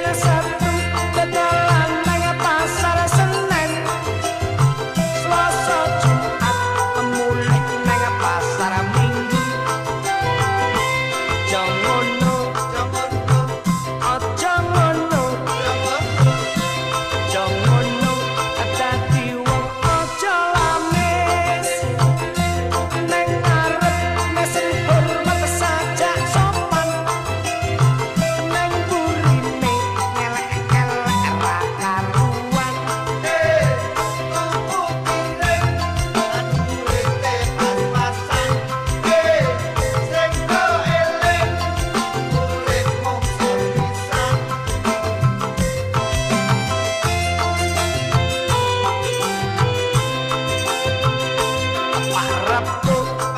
quieres ser. Oh.